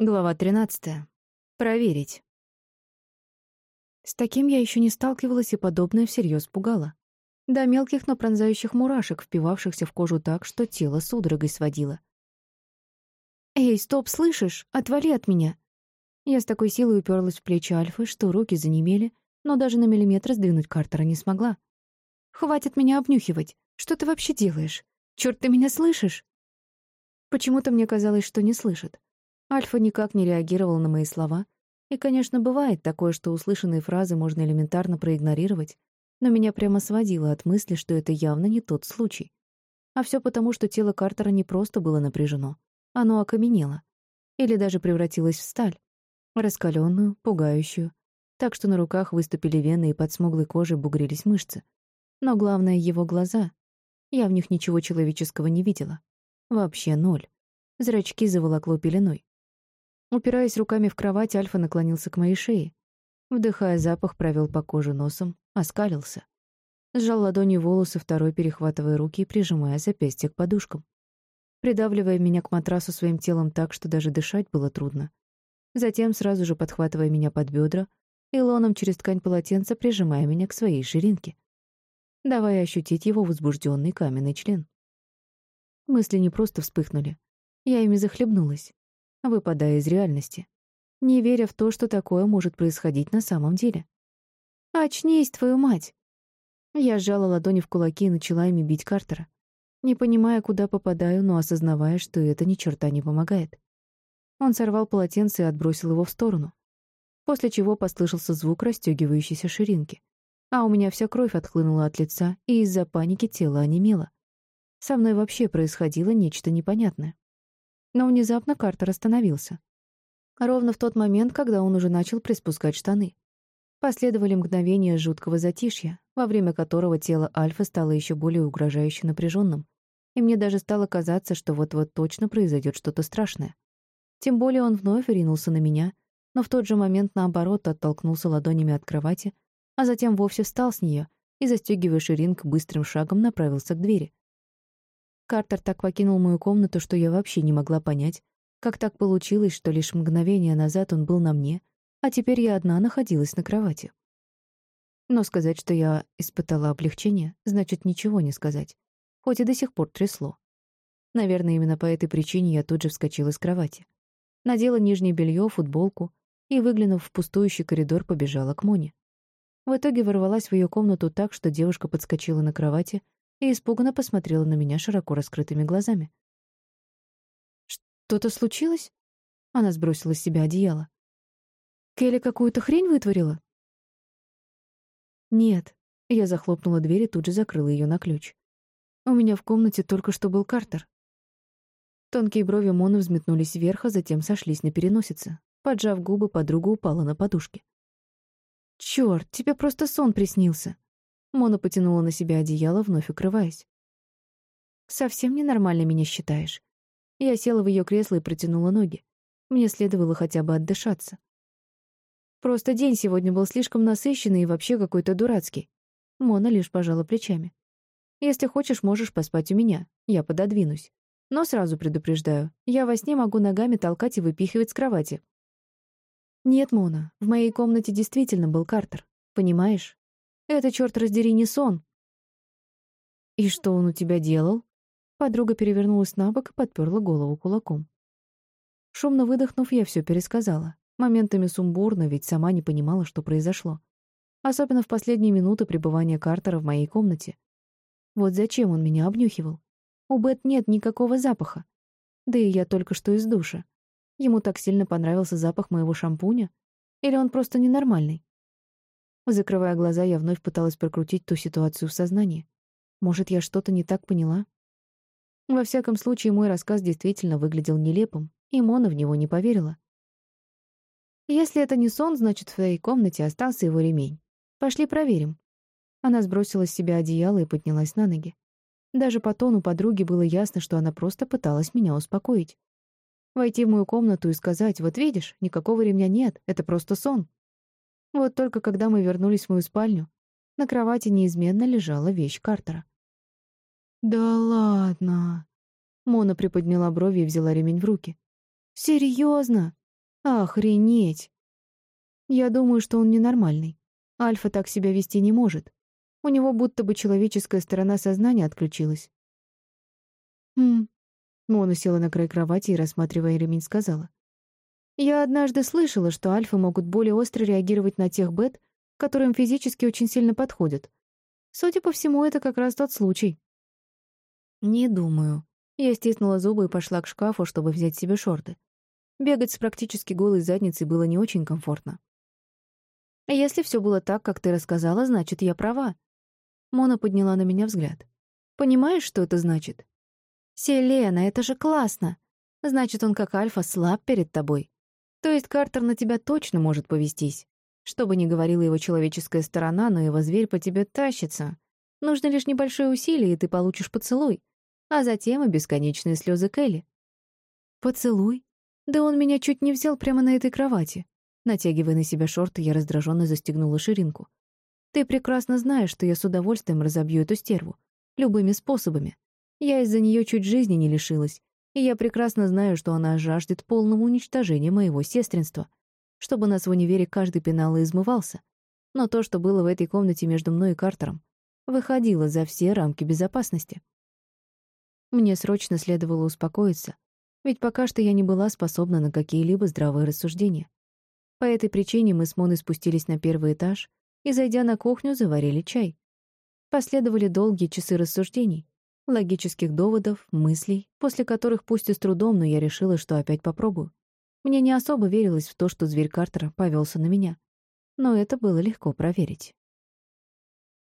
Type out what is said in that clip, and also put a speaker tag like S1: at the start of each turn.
S1: Глава 13. Проверить. С таким я еще не сталкивалась, и подобное всерьез пугало. До мелких, но пронзающих мурашек, впивавшихся в кожу так, что тело судорогой сводило. «Эй, стоп, слышишь? Отвали от меня!» Я с такой силой уперлась в плечи Альфы, что руки занемели, но даже на миллиметр сдвинуть Картера не смогла. «Хватит меня обнюхивать! Что ты вообще делаешь? Черт, ты меня слышишь?» Почему-то мне казалось, что не слышит. Альфа никак не реагировал на мои слова. И, конечно, бывает такое, что услышанные фразы можно элементарно проигнорировать, но меня прямо сводило от мысли, что это явно не тот случай. А все потому, что тело Картера не просто было напряжено, оно окаменело. Или даже превратилось в сталь. Раскаленную, пугающую. Так что на руках выступили вены и под смуглой кожей бугрились мышцы. Но главное — его глаза. Я в них ничего человеческого не видела. Вообще ноль. Зрачки заволокло пеленой. Упираясь руками в кровать, Альфа наклонился к моей шее. Вдыхая запах, провел по коже носом, оскалился. Сжал ладонью волосы, второй перехватывая руки и прижимая запястья к подушкам. Придавливая меня к матрасу своим телом так, что даже дышать было трудно. Затем, сразу же подхватывая меня под бедра, и лоном через ткань полотенца прижимая меня к своей ширинке. Давая ощутить его возбужденный каменный член. Мысли не просто вспыхнули. Я ими захлебнулась выпадая из реальности, не веря в то, что такое может происходить на самом деле. «Очнись, твою мать!» Я сжала ладони в кулаки и начала ими бить Картера, не понимая, куда попадаю, но осознавая, что это ни черта не помогает. Он сорвал полотенце и отбросил его в сторону, после чего послышался звук расстегивающейся ширинки, а у меня вся кровь отхлынула от лица, и из-за паники тело онемело. Со мной вообще происходило нечто непонятное. Но внезапно Картер остановился. Ровно в тот момент, когда он уже начал приспускать штаны. Последовали мгновения жуткого затишья, во время которого тело Альфа стало еще более угрожающе напряженным, и мне даже стало казаться, что вот-вот точно произойдет что-то страшное. Тем более он вновь ринулся на меня, но в тот же момент, наоборот, оттолкнулся ладонями от кровати, а затем вовсе встал с нее и, застегивая ширинку, быстрым шагом направился к двери. Картер так покинул мою комнату, что я вообще не могла понять, как так получилось, что лишь мгновение назад он был на мне, а теперь я одна находилась на кровати. Но сказать, что я испытала облегчение, значит ничего не сказать, хоть и до сих пор трясло. Наверное, именно по этой причине я тут же вскочила с кровати. Надела нижнее белье, футболку и, выглянув в пустующий коридор, побежала к Моне. В итоге ворвалась в ее комнату так, что девушка подскочила на кровати и испуганно посмотрела на меня широко раскрытыми глазами. «Что-то случилось?» Она сбросила с себя одеяло. «Келли какую-то хрень вытворила?» «Нет». Я захлопнула дверь и тут же закрыла ее на ключ. «У меня в комнате только что был Картер». Тонкие брови Моны взметнулись вверх, а затем сошлись на переносице. Поджав губы, подруга упала на подушке. «Чёрт, тебе просто сон приснился!» Мона потянула на себя одеяло, вновь укрываясь. «Совсем ненормально меня считаешь?» Я села в ее кресло и протянула ноги. Мне следовало хотя бы отдышаться. Просто день сегодня был слишком насыщенный и вообще какой-то дурацкий. Мона лишь пожала плечами. «Если хочешь, можешь поспать у меня. Я пододвинусь. Но сразу предупреждаю, я во сне могу ногами толкать и выпихивать с кровати». «Нет, Мона, в моей комнате действительно был Картер. Понимаешь? Это, черт раздери, не сон. И что он у тебя делал? Подруга перевернулась на бок и подперла голову кулаком. Шумно выдохнув, я все пересказала. Моментами сумбурно, ведь сама не понимала, что произошло. Особенно в последние минуты пребывания Картера в моей комнате. Вот зачем он меня обнюхивал? У Бет нет никакого запаха. Да и я только что из душа. Ему так сильно понравился запах моего шампуня? Или он просто ненормальный? Закрывая глаза, я вновь пыталась прокрутить ту ситуацию в сознании. Может, я что-то не так поняла? Во всяком случае, мой рассказ действительно выглядел нелепым, и Мона в него не поверила. «Если это не сон, значит, в твоей комнате остался его ремень. Пошли проверим». Она сбросила с себя одеяло и поднялась на ноги. Даже по тону подруги было ясно, что она просто пыталась меня успокоить. Войти в мою комнату и сказать, вот видишь, никакого ремня нет, это просто сон. Вот только когда мы вернулись в мою спальню, на кровати неизменно лежала вещь Картера. «Да ладно!» Мона приподняла брови и взяла ремень в руки. «Серьезно? Охренеть! Я думаю, что он ненормальный. Альфа так себя вести не может. У него будто бы человеческая сторона сознания отключилась. «Хм...» Мона села на край кровати и, рассматривая ремень, сказала. «Я однажды слышала, что альфы могут более остро реагировать на тех бет, которым физически очень сильно подходят. Судя по всему, это как раз тот случай». «Не думаю». Я стиснула зубы и пошла к шкафу, чтобы взять себе шорты. Бегать с практически голой задницей было не очень комфортно. «Если все было так, как ты рассказала, значит, я права». Мона подняла на меня взгляд. «Понимаешь, что это значит?» «Селена, это же классно! Значит, он как альфа слаб перед тобой. То есть Картер на тебя точно может повестись. Что бы ни говорила его человеческая сторона, но его зверь по тебе тащится. Нужно лишь небольшое усилие, и ты получишь поцелуй. А затем и бесконечные слезы Келли. Поцелуй? Да он меня чуть не взял прямо на этой кровати. Натягивая на себя шорты, я раздраженно застегнула ширинку. Ты прекрасно знаешь, что я с удовольствием разобью эту стерву. Любыми способами. Я из-за нее чуть жизни не лишилась, и я прекрасно знаю, что она жаждет полного уничтожения моего сестринства, чтобы нас в универе каждый пенал и измывался. Но то, что было в этой комнате между мной и Картером, выходило за все рамки безопасности. Мне срочно следовало успокоиться, ведь пока что я не была способна на какие-либо здравые рассуждения. По этой причине мы с Моной спустились на первый этаж и, зайдя на кухню, заварили чай. Последовали долгие часы рассуждений, логических доводов, мыслей, после которых, пусть и с трудом, но я решила, что опять попробую. Мне не особо верилось в то, что зверь Картера повелся на меня. Но это было легко проверить.